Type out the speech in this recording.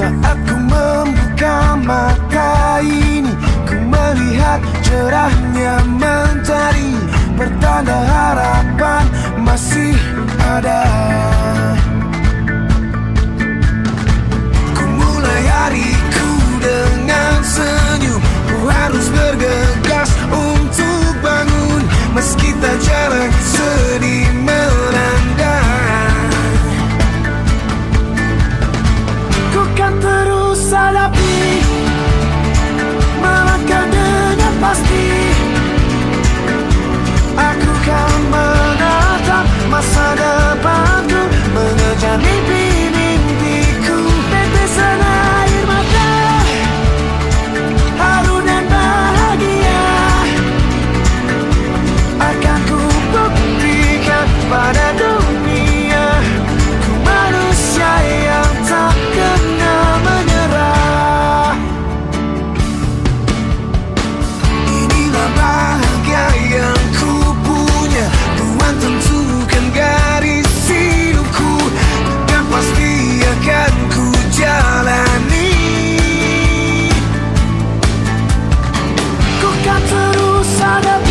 Saat ku membuka mata ini Ku melihat cerahnya mentari. Pertanda harapan masih ada harapan masih ada. found a